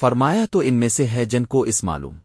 فرمایا تو ان میں سے ہے جن کو اس معلوم۔